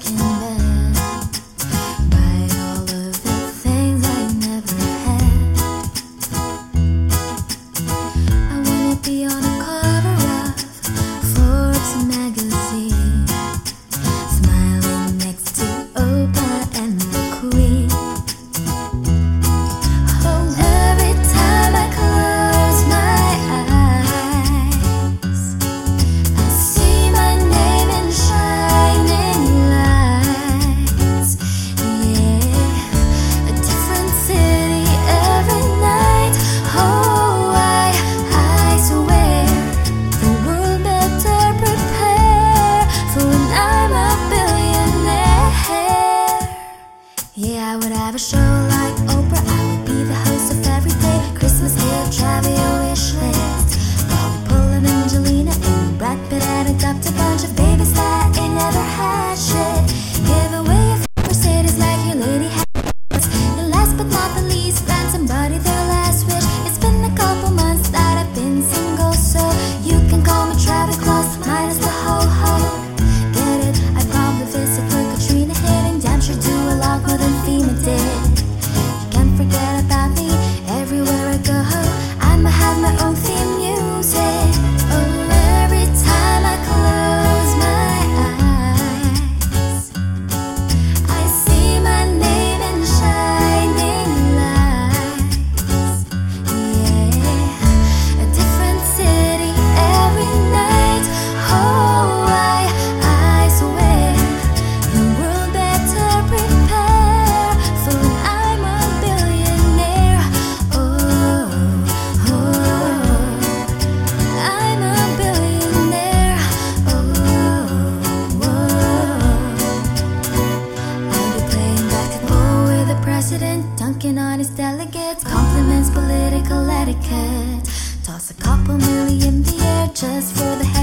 taking a show like Oprah, I would be the host of every day. Christmas here, travel. United on his delegates, compliments, political etiquette. Toss a couple million in the air just for the